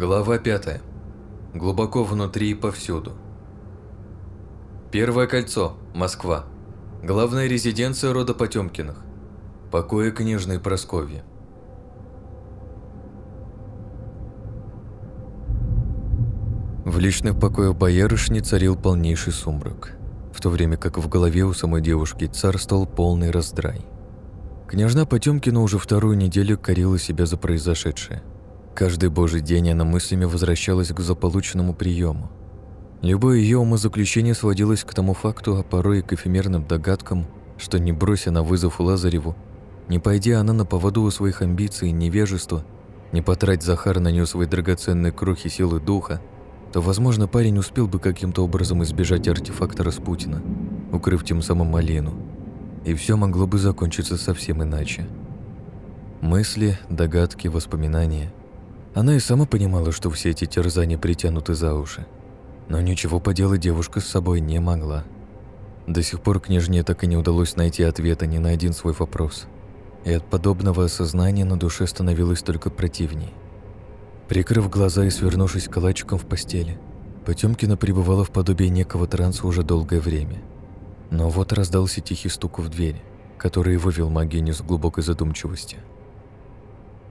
Глава 5. Глубоко внутри и повсюду. Первое кольцо. Москва. Главная резиденция рода Потемкиных. Покои книжной Просковья. В личных покоях боярышни царил полнейший сумрак, в то время как в голове у самой девушки царствовал полный раздрай. Княжна Потемкина уже вторую неделю корила себя за произошедшее. Каждый божий день она мыслями возвращалась к заполученному приему. Любое ее умозаключение сводилось к тому факту, а порой и к эфемерным догадкам, что не брося на вызов Лазареву, не пойдя она на поводу у своих амбиций и невежества, не потрать Захар на нее свои драгоценные крохи силы духа, то, возможно, парень успел бы каким-то образом избежать артефакта Распутина, укрыв тем самым Малину. И все могло бы закончиться совсем иначе. Мысли, догадки, воспоминания. Она и сама понимала, что все эти терзания притянуты за уши. Но ничего поделать девушка с собой не могла. До сих пор княжне так и не удалось найти ответа ни на один свой вопрос. И от подобного осознания на душе становилось только противней. Прикрыв глаза и свернувшись калачиком в постели, Потемкина пребывала в подобии некого транса уже долгое время. Но вот раздался тихий стук в дверь, который вывел магиню с глубокой задумчивости.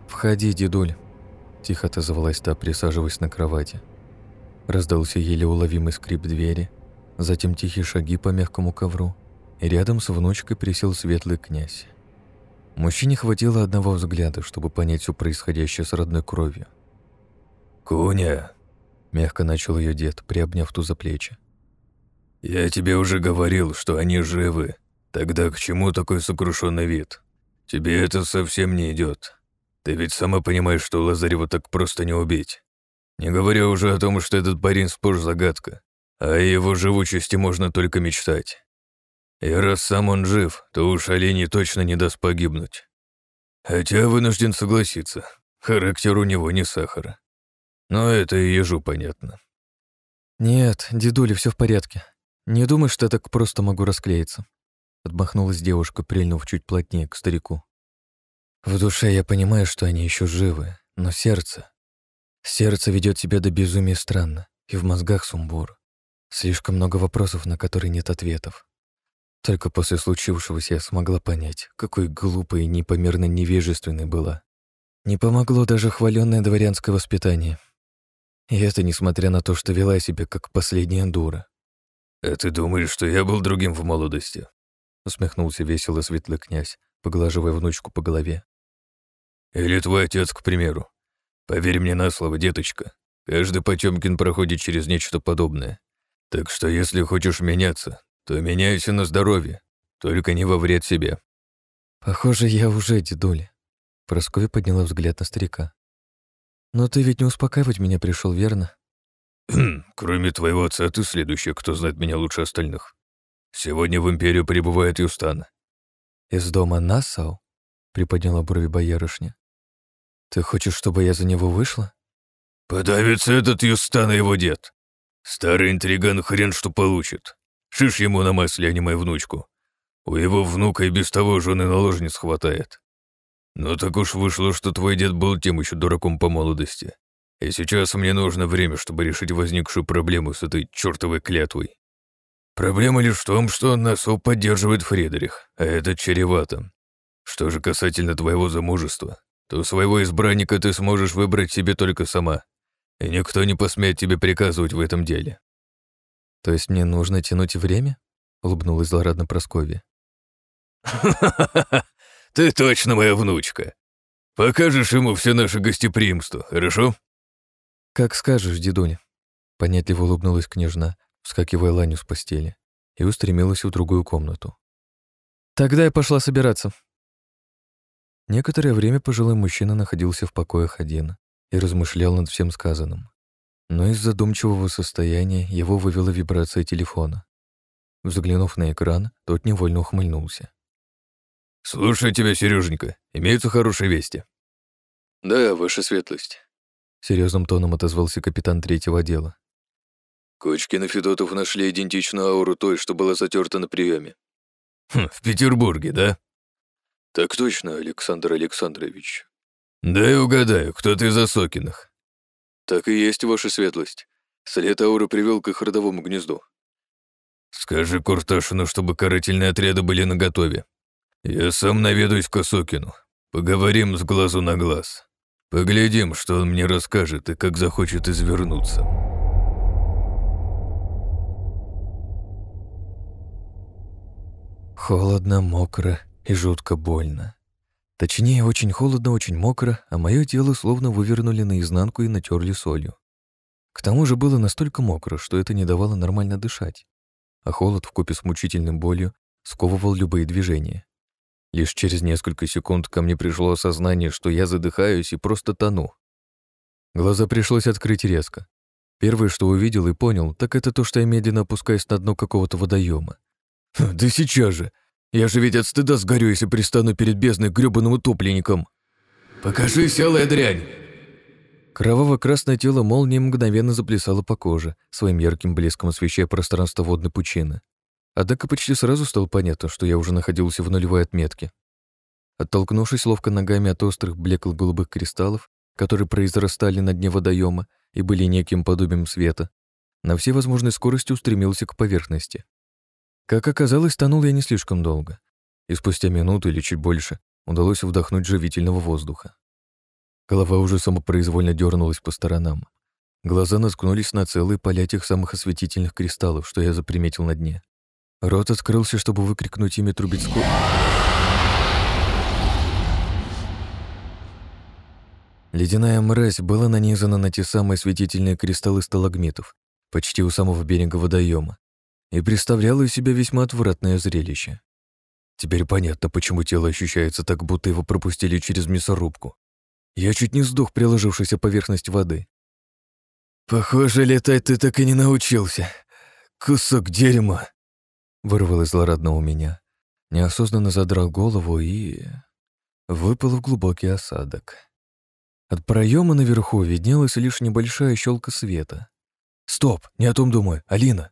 «Входи, дедуль», – тихо отозвалась та, присаживаясь на кровати. Раздался еле уловимый скрип двери, затем тихие шаги по мягкому ковру, и рядом с внучкой присел светлый князь. Мужчине хватило одного взгляда, чтобы понять все происходящее с родной кровью. «Куня!» — мягко начал ее дед, приобняв ту за плечи. «Я тебе уже говорил, что они живы. Тогда к чему такой сокрушенный вид? Тебе это совсем не идет. Ты ведь сама понимаешь, что Лазарева так просто не убить. Не говоря уже о том, что этот парень сплошь загадка, а о его живучести можно только мечтать. И раз сам он жив, то уж оленей точно не даст погибнуть. Хотя вынужден согласиться, характер у него не сахара. Но это и ежу понятно. «Нет, дедуля, все в порядке. Не думай, что я так просто могу расклеиться», — отмахнулась девушка, прильнув чуть плотнее к старику. «В душе я понимаю, что они еще живы, но сердце... Сердце ведет себя до безумия странно, и в мозгах сумбур. Слишком много вопросов, на которые нет ответов. Только после случившегося я смогла понять, какой глупой и непомерно невежественной была. Не помогло даже хваленное дворянское воспитание — и это несмотря на то, что вела себя как последняя дура. «А ты думаешь, что я был другим в молодости?» усмехнулся весело светлый князь, поглаживая внучку по голове. «Или твой отец, к примеру. Поверь мне на слово, деточка, каждый Потёмкин проходит через нечто подобное. Так что если хочешь меняться, то меняйся на здоровье, только не во вред себе». «Похоже, я уже дедуля». Прасковья подняла взгляд на старика. Но ты ведь не успокаивать меня пришел, верно? Хм, кроме твоего отца, ты следующий, кто знает меня лучше остальных. Сегодня в Империю прибывает Юстан. Из дома Нассау? Приподняла брови боярышня. Ты хочешь, чтобы я за него вышла? Подавится этот Юстан и его дед. Старый интриган хрен что получит. Шиш ему на масле, а не мою внучку. У его внука и без того жены наложниц хватает. «Ну так уж вышло, что твой дед был тем еще дураком по молодости. И сейчас мне нужно время, чтобы решить возникшую проблему с этой чертовой клятвой. Проблема лишь в том, что Насу поддерживает Фредерих, а это чревато. Что же касательно твоего замужества, то своего избранника ты сможешь выбрать себе только сама, и никто не посмеет тебе приказывать в этом деле». «То есть мне нужно тянуть время?» — улыбнулась злорадно Прасковья. «Ха-ха-ха! Ты точно моя внучка. Покажешь ему все наше гостеприимство, хорошо?» «Как скажешь, дедуня». Понятливо улыбнулась княжна, вскакивая Ланю с постели, и устремилась в другую комнату. «Тогда я пошла собираться». Некоторое время пожилой мужчина находился в покоях один и размышлял над всем сказанным. Но из задумчивого состояния его вывела вибрация телефона. Взглянув на экран, тот невольно ухмыльнулся. «Слушаю тебя, Сереженька. Имеются хорошие вести». «Да, ваша светлость», — серьезным тоном отозвался капитан третьего отдела. Кочкин и Федотов нашли идентичную ауру той, что была затерта на приеме. Хм, в Петербурге, да? Так точно, Александр Александрович. Да и угадаю, кто ты из Осокиных. «Так и есть, ваша светлость. След ауры привел к их родовому гнезду». «Скажи Курташину, чтобы карательные отряды были наготове. Я сам наведусь к Косокину. Поговорим с глазу на глаз. Поглядим, что он мне расскажет и как захочет извернуться». Холодно, мокро и жутко больно. Точнее, очень холодно, очень мокро, а мое тело словно вывернули наизнанку и натерли солью. К тому же было настолько мокро, что это не давало нормально дышать. А холод вкупе с мучительным болью сковывал любые движения. Лишь через несколько секунд ко мне пришло осознание, что я задыхаюсь и просто тону. Глаза пришлось открыть резко. Первое, что увидел и понял, так это то, что я медленно опускаюсь на дно какого-то водоема. «Да сейчас же! Я же ведь от стыда сгорю, если пристану перед бездной грёбаным утопленником!» «Покажи, селая дрянь!» Кроваво-красное тело молнии мгновенно заплясало по коже, своим ярким блеском освещая пространство водной пучины. Однако почти сразу стало понятно, что я уже находился в нулевой отметке. Оттолкнувшись ловко ногами от острых блекло-голубых кристаллов, которые произрастали на дне водоема и были неким подобием света, на всей возможной скорости устремился к поверхности. Как оказалось, тонул я не слишком долго, и спустя минуту или чуть больше удалось вдохнуть живительного воздуха. Голова уже самопроизвольно дернулась по сторонам. Глаза наткнулись на целые поля тех самых осветительных кристаллов, что я заприметил на дне. Рот открылся, чтобы выкрикнуть имя Трубецкого. Ледяная мразь была нанизана на те самые осветительные кристаллы сталагмитов, почти у самого берега водоема, и представляло из себя весьма отвратное зрелище. Теперь понятно, почему тело ощущается так, будто его пропустили через мясорубку. Я чуть не сдох, приложившись о поверхность воды. «Похоже, летать ты так и не научился. Кусок дерьма!» Вырвалось злорадно у меня. Неосознанно задрал голову и... выпал в глубокий осадок. От проема наверху виднелась лишь небольшая щелка света. «Стоп! Не о том думаю! Алина!»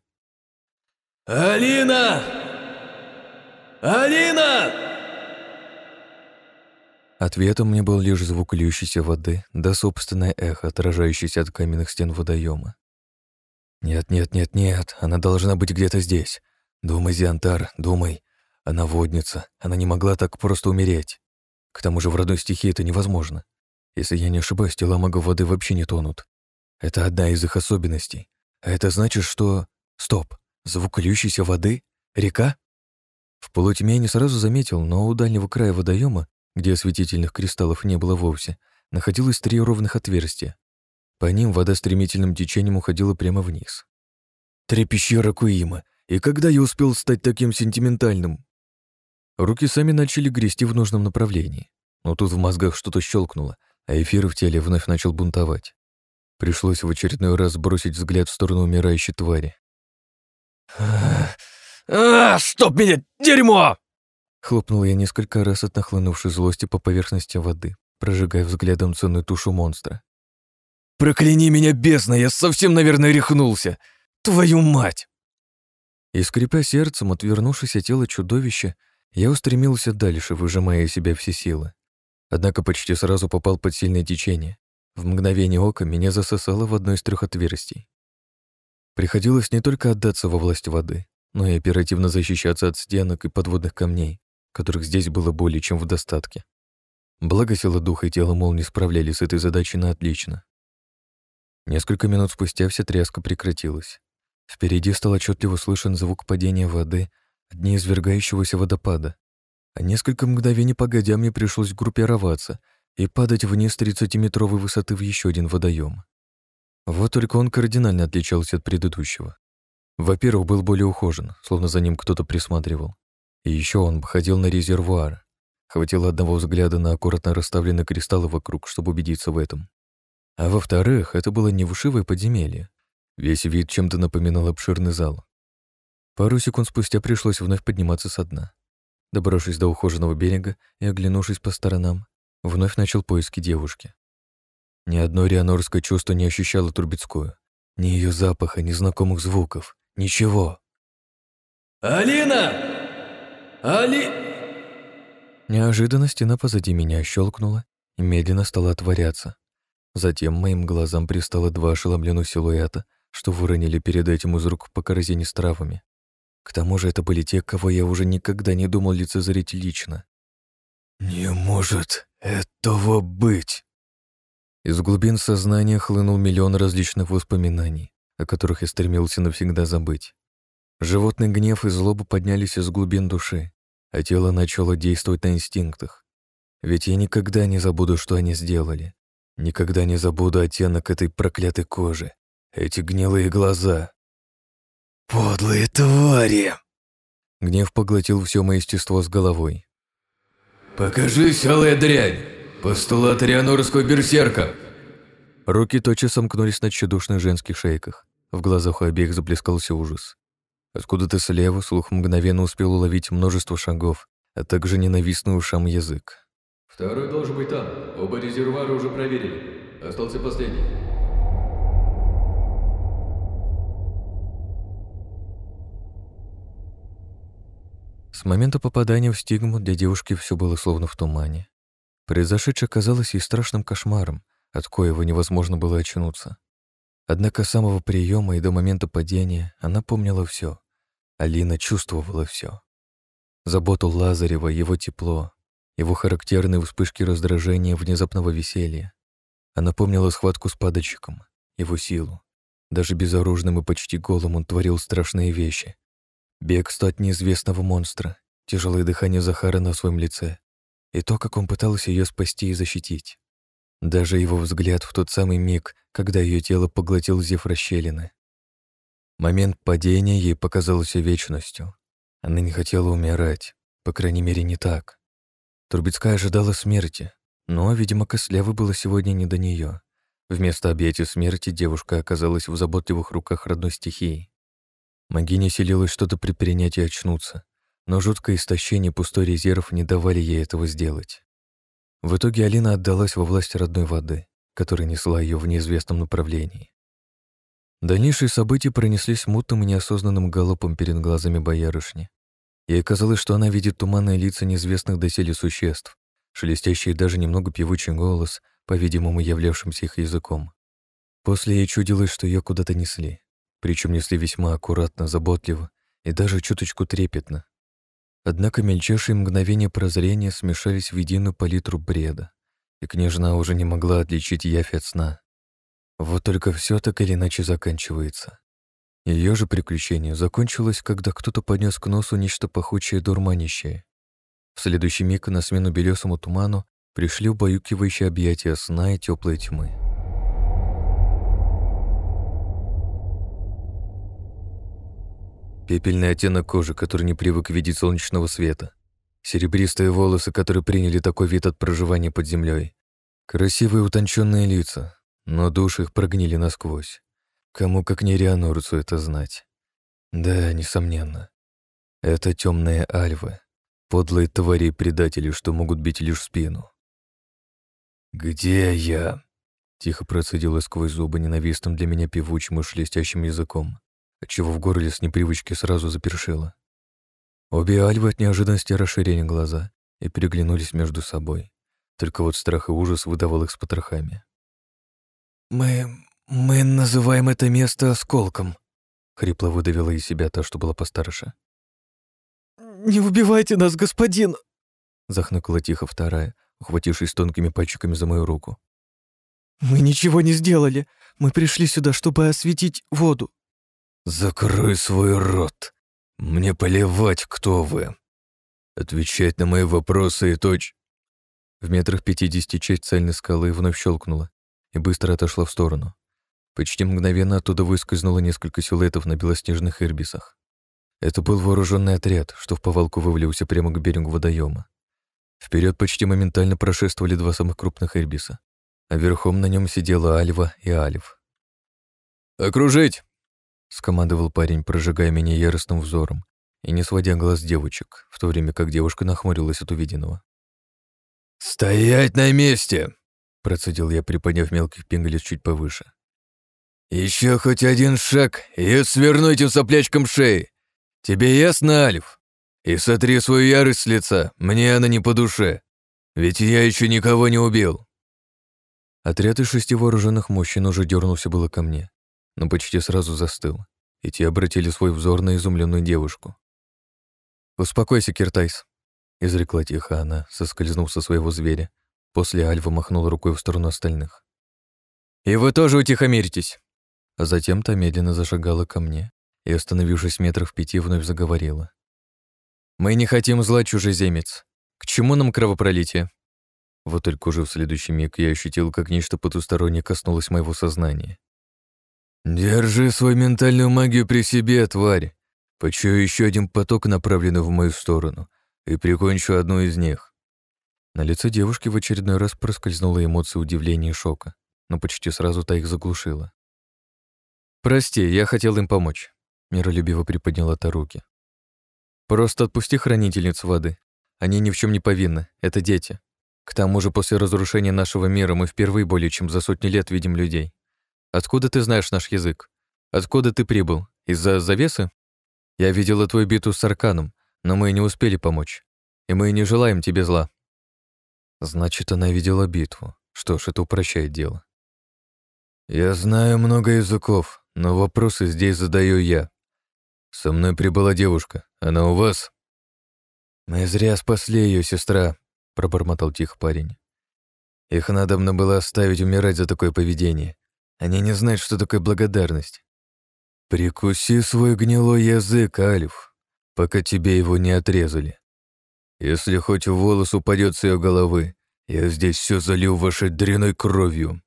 «Алина! Алина!» Ответом мне был лишь звук льющейся воды, да собственное эхо, отражающееся от каменных стен водоема. «Нет, нет, нет, нет, она должна быть где-то здесь. Думай, Зиантар, думай. Она водница, она не могла так просто умереть. К тому же в родной стихии это невозможно. Если я не ошибаюсь, тела магов воды вообще не тонут. Это одна из их особенностей. А это значит, что... Стоп! Звук льющейся воды? Река? В полутьме я не сразу заметил, но у дальнего края водоема, где осветительных кристаллов не было вовсе, находилось три ровных отверстия. По ним вода стремительным течением уходила прямо вниз. Три пещеры Куима. И когда я успел стать таким сентиментальным? Руки сами начали грести в нужном направлении. Но тут в мозгах что-то щелкнуло, а эфир в теле вновь начал бунтовать. Пришлось в очередной раз бросить взгляд в сторону умирающей твари. «А, стоп меня, дерьмо!» Хлопнул я несколько раз от нахлынувшей злости по поверхности воды, прожигая взглядом ценную тушу монстра. «Прокляни меня, бездна, я совсем, наверное, рехнулся! Твою мать!» И скрипя сердцем, отвернувшись от тела чудовища, я устремился дальше, выжимая из себя все силы. Однако почти сразу попал под сильное течение. В мгновение ока меня засосало в одно из трех отверстий. Приходилось не только отдаться во власть воды, но и оперативно защищаться от стенок и подводных камней, которых здесь было более чем в достатке. Благо сила духа и тела молнии справлялись с этой задачей на отлично. Несколько минут спустя вся тряска прекратилась. Впереди стал отчетливо слышен звук падения воды от неизвергающегося водопада, а несколько мгновений погодя мне пришлось группироваться и падать вниз 30-метровой высоты в еще один водоем. Вот только он кардинально отличался от предыдущего. Во-первых, был более ухожен, словно за ним кто-то присматривал. И еще он походил на резервуар. Хватило одного взгляда на аккуратно расставленные кристаллы вокруг, чтобы убедиться в этом. А во-вторых, это было не вшивое подземелье. Весь вид чем-то напоминал обширный зал. Пару секунд спустя пришлось вновь подниматься со дна. Добравшись до ухоженного берега и оглянувшись по сторонам, вновь начал поиски девушки. Ни одно рианорское чувство не ощущало Трубецкую. Ни ее запаха, ни знакомых звуков. Ничего. «Алина! Али...» Неожиданно стена позади меня щелкнула и медленно стала отворяться. Затем моим глазам пристало два ошеломленных силуэта, что выронили перед этим из рук по корзине с травами. К тому же это были те, кого я уже никогда не думал лицезреть лично. «Не может этого быть!» Из глубин сознания хлынул миллион различных воспоминаний, о которых я стремился навсегда забыть. Животный гнев и злоба поднялись из глубин души, а тело начало действовать на инстинктах. Ведь я никогда не забуду, что они сделали. Никогда не забуду оттенок этой проклятой кожи, эти гнилые глаза. «Подлые твари!» Гнев поглотил все мое естество с головой. «Покажись, алая дрянь! Постулат Рианорского берсерка!» Руки тотчас сомкнулись на тщедушных женских шейках. В глазах у обеих заплескался ужас. Откуда-то слева слух мгновенно успел уловить множество шагов, а также ненавистный ушам язык. Второй должен быть там. Оба резервуара уже проверили. Остался последний. С момента попадания в стигму для девушки все было словно в тумане. Произошедшее казалось ей страшным кошмаром, от коего невозможно было очнуться. Однако с самого приема и до момента падения она помнила все. Алина чувствовала все. Заботу Лазарева, его тепло, его характерные вспышки раздражения, внезапного веселья. Она помнила схватку с падальщиком, его силу. Даже безоружным и почти голым он творил страшные вещи. Бегство от неизвестного монстра, тяжелое дыхание Захара на своем лице и то, как он пытался ее спасти и защитить. Даже его взгляд в тот самый миг, когда ее тело поглотил зев расщелины. Момент падения ей показался вечностью. Она не хотела умирать, по крайней мере, не так. Трубецкая ожидала смерти, но, видимо, Кослявы было сегодня не до нее. Вместо объятия смерти девушка оказалась в заботливых руках родной стихии. Магиня селилась что-то предпринять и очнуться, но жуткое истощение пустой резерв не давали ей этого сделать. В итоге Алина отдалась во власть родной воды, которая несла ее в неизвестном направлении. Дальнейшие события пронеслись мутным и неосознанным галопом перед глазами боярышни. Ей казалось, что она видит туманные лица неизвестных доселе существ, шелестящий даже немного певучий голос, по-видимому, являвшимся их языком. После ей чудилось, что ее куда-то несли. Причем несли весьма аккуратно, заботливо и даже чуточку трепетно. Однако мельчайшие мгновения прозрения смешались в единую палитру бреда, и княжна уже не могла отличить явь от сна. Вот только все так или иначе заканчивается. Ее же приключение закончилось, когда кто-то поднес к носу нечто пахучее дурманящее. В следующий миг на смену белесому туману пришли убаюкивающие объятия сна и теплой тьмы. Пепельный оттенок кожи, который не привык видеть солнечного света. Серебристые волосы, которые приняли такой вид от проживания под землей. Красивые утонченные лица, но души их прогнили насквозь. Кому как не Рианорцу это знать? Да, несомненно. Это темные альвы, подлые твари и предатели, что могут бить лишь спину. «Где я?» — тихо процедила сквозь зубы ненавистным для меня певучим и шелестящим языком, отчего в горле с непривычки сразу запершило. Обе альвы от неожиданности расширили глаза и переглянулись между собой. Только вот страх и ужас выдавал их с потрохами. «Мы «Мы называем это место осколком», — хрипло выдавила из себя та, что была постарше. «Не убивайте нас, господин!» — захныкала тихо вторая, ухватившись тонкими пальчиками за мою руку. «Мы ничего не сделали. Мы пришли сюда, чтобы осветить воду». «Закрой свой рот. Мне плевать, кто вы. Отвечать на мои вопросы и точь...» В метрах пятидесяти часть цельной скалы вновь щелкнула и быстро отошла в сторону. Почти мгновенно оттуда выскользнуло несколько силуэтов на белоснежных ирбисах. Это был вооруженный отряд, что в повалку вывалился прямо к берегу водоема. Вперед почти моментально прошествовали два самых крупных ирбиса, а верхом на нем сидела Альва и Алив. «Окружить!» — скомандовал парень, прожигая меня яростным взором и не сводя глаз девочек, в то время как девушка нахмурилась от увиденного. «Стоять на месте!» — процедил я, приподняв мелких пингалец чуть повыше. Еще хоть один шаг, и сверну этим соплячком шеи. Тебе ясно, Альф? И сотри свою ярость с лица, мне она не по душе. Ведь я еще никого не убил». Отряд из шести вооруженных мужчин уже дернулся было ко мне, но почти сразу застыл, и те обратили свой взор на изумленную девушку. «Успокойся, Киртайс», — изрекла тихо она, соскользнув со своего зверя. После Альва махнула рукой в сторону остальных. «И вы тоже утихомиритесь!» А затем та медленно зашагала ко мне и, остановившись метров пяти, вновь заговорила. «Мы не хотим зла, чужеземец. К чему нам кровопролитие?» Вот только уже в следующий миг я ощутил, как нечто потустороннее коснулось моего сознания. «Держи свою ментальную магию при себе, тварь. Почую еще один поток, направленный в мою сторону, и прикончу одну из них». На лице девушки в очередной раз проскользнула эмоция удивления и шока, но почти сразу та их заглушила. «Прости, я хотел им помочь», — миролюбиво приподняла та руки. «Просто отпусти хранительниц воды. Они ни в чем не повинны, это дети. К тому же после разрушения нашего мира мы впервые более чем за сотни лет видим людей. Откуда ты знаешь наш язык? Откуда ты прибыл? Из-за завесы? Я видела твою битву с Арканом, но мы не успели помочь. И мы не желаем тебе зла». Значит, она видела битву. Что ж, это упрощает дело. «Я знаю много языков, но вопросы здесь задаю я. Со мной прибыла девушка. Она у вас?» «Мы зря спасли ее, сестра», пробормотал тихо парень. Их надобно было оставить умирать за такое поведение. Они не знают, что такое благодарность. Прикуси свой гнилой язык, Альф, пока тебе его не отрезали. Если хоть волос упадет с ее головы, я здесь все залил вашей дряной кровью.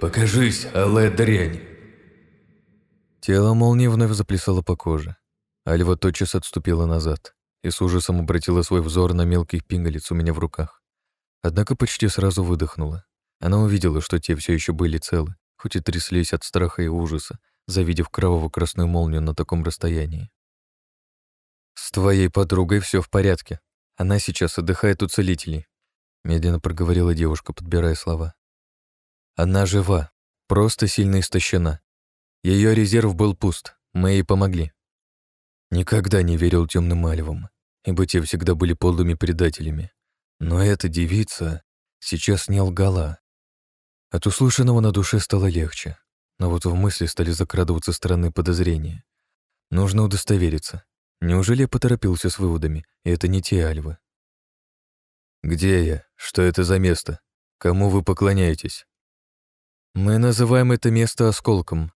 Покажись, алая дрянь!» Тело молнии вновь заплясало по коже. Альва тотчас отступила назад и с ужасом обратила свой взор на мелких пигалиц у меня в руках. Однако почти сразу выдохнула. Она увидела, что те все еще были целы, хоть и тряслись от страха и ужаса, завидев кроваво-красную молнию на таком расстоянии. «С твоей подругой все в порядке. Она сейчас отдыхает у целителей», — медленно проговорила девушка, подбирая слова. «Она жива, просто сильно истощена. Ее резерв был пуст, мы ей помогли. Никогда не верил темным альвам, ибо те всегда были подлыми предателями. Но эта девица сейчас не лгала. От услышанного на душе стало легче, но вот в мысли стали закрадываться странные подозрения. Нужно удостовериться. Неужели я поторопился с выводами, и это не те альвы? «Где я? Что это за место? Кому вы поклоняетесь?» «Мы называем это место осколком.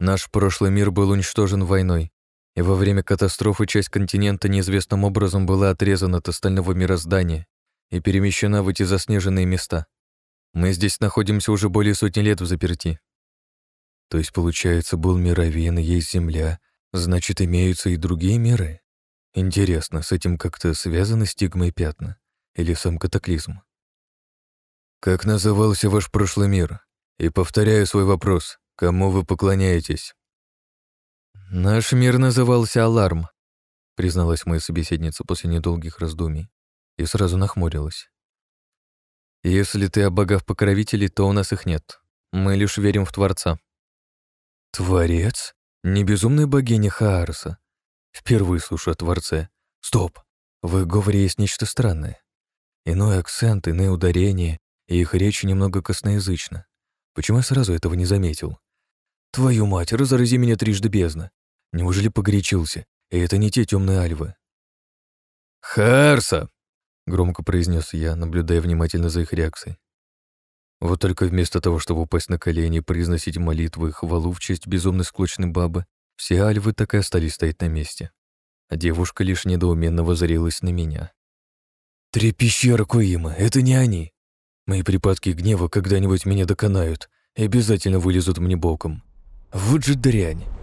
Наш прошлый мир был уничтожен войной, и во время катастрофы часть континента неизвестным образом была отрезана от остального мироздания и перемещена в эти заснеженные места. Мы здесь находимся уже более сотни лет в заперти. То есть, получается, был мировен, есть Земля, значит, имеются и другие миры? Интересно, с этим как-то связаны стигмы и пятна? Или сам катаклизм? Как назывался ваш прошлый мир? И повторяю свой вопрос, кому вы поклоняетесь? «Наш мир назывался Аларм», — призналась моя собеседница после недолгих раздумий и сразу нахмурилась. «Если ты о богах-покровителей, то у нас их нет. Мы лишь верим в Творца». «Творец? Не безумная богиня Хаарса? Впервые слушаю о Творце. Стоп! В говоре есть нечто странное. Иной акцент, иные ударения, и их речь немного косноязычна. Почему я сразу этого не заметил? Твою мать, разорази меня трижды бездна. Неужели погорячился? И это не те темные альвы. «Харса!» — громко произнес я, наблюдая внимательно за их реакцией. Вот только вместо того, чтобы упасть на колени и произносить молитвы и хвалу в честь безумной склочной бабы, все альвы так и остались стоять на месте. А девушка лишь недоуменно возорилась на меня. «Три пещеры Куима — это не они. Мои припадки гнева когда-нибудь меня доконают и обязательно вылезут мне боком. Вот же дрянь!»